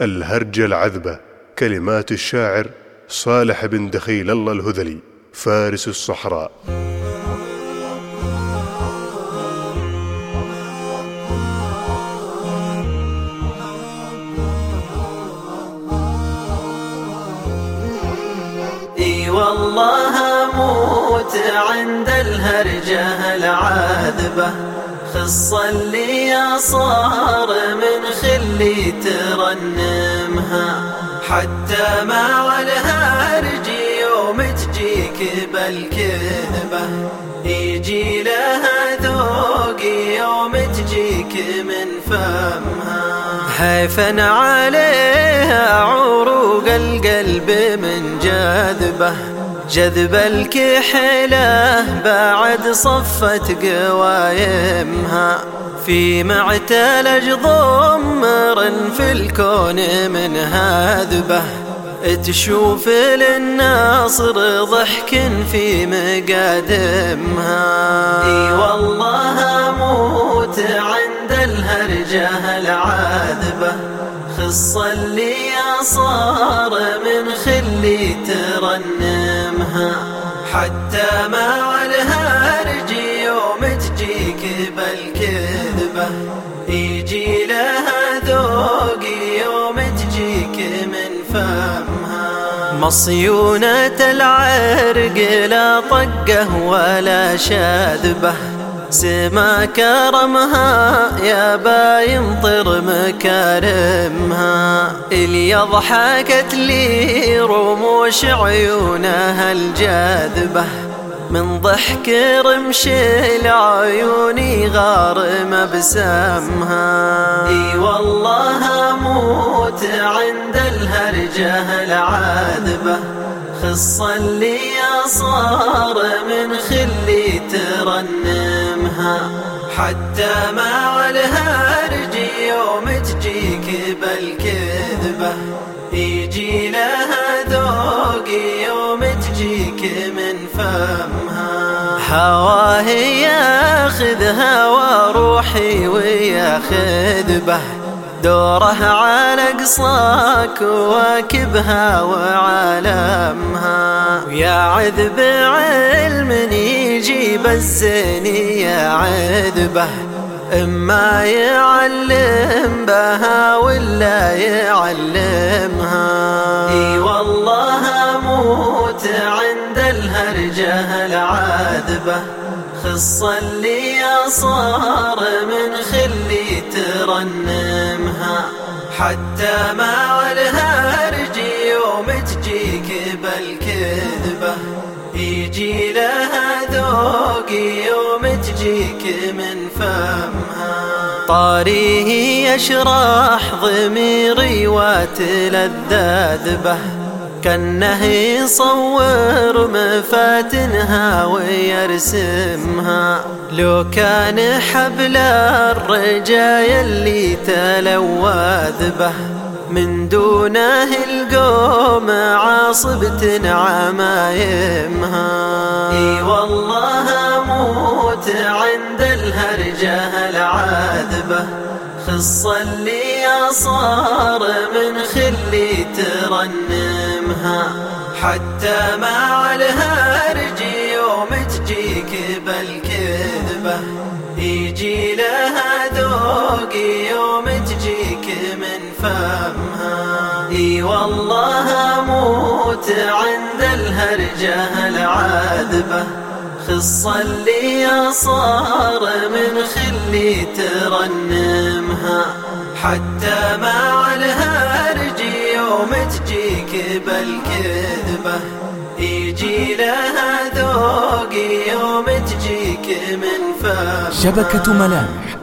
الهرجة العذبة كلمات الشاعر صالح بن دخيل الله الهذلي فارس الصحراء. إي والله أموت عند الهرجة العاذبه خص اللي صار من خلي ترنمها. حتى مع الهرج يوم تجيك بالكذبة يجي لها ذوق يوم تجيك من فمها. حيفا عليها عروق القلب من جذبه جذب الكحلة بعد صفت قوايمها. في معتلج ضمر في الكون من هذبة. تشوف للناصر ضحك في مقادمها. إي والله أموت عند الهرجة العاذبه خص اللي صار من خلي ترنمها. حتى مع الهرج يوم تجيك بالكذبة. يجي لها ذوق يوم تجيك من فمها. مصيونة العرق لا طقه ولا شاذبه. سما كرمها يا باين طر مكارمها. اللي ضحكت لي رموش عيونها الجاذبة. من ضحك رمش العيون غار مبسمها إي والله أموت عند الهرجة العاذبة. خص اللي صار من خلي ترنمها حتى مع الهرج يوم تجيك بالكذبة. يجي لها ذوق يوم تجيك من فمها. هواهي ياخذها وروحي وياخذ به دوره على قصاك واكبها وعالمها. ويا عذب علم يجيب الزين يا عذبه إما يعلم بها ولا يعلمها. إي والله أموت عند الهرجة العاذبه خص اللي صار من خلي ترنمها حتى مع الهرج يوم تجيك بالكذبة. يجي لها ذوق يوم تجيك من فمها. طاريه يشرح ضميري وتلذذ به كأنه يصور مفاتنها ويرسمها. لو كان حبل الرجايا اللي تلوذ به من دونه القوم عاصبة عمايمها إي والله أموت عند الهرجه العاذبه خص اللي صار من خلي ترنمها حتى مع الهرج يوم تجيك بالكذبة. يجي لها ذوق يوم تجيك من فمها. إي والله أموت عند الهرجه العاذبه خص اللي صار من خلي ترنمها. حتى مع الهرج يوم تجيك بالكذبة. يجي لها ذوق يوم تجيك من فمها شبكة ملامح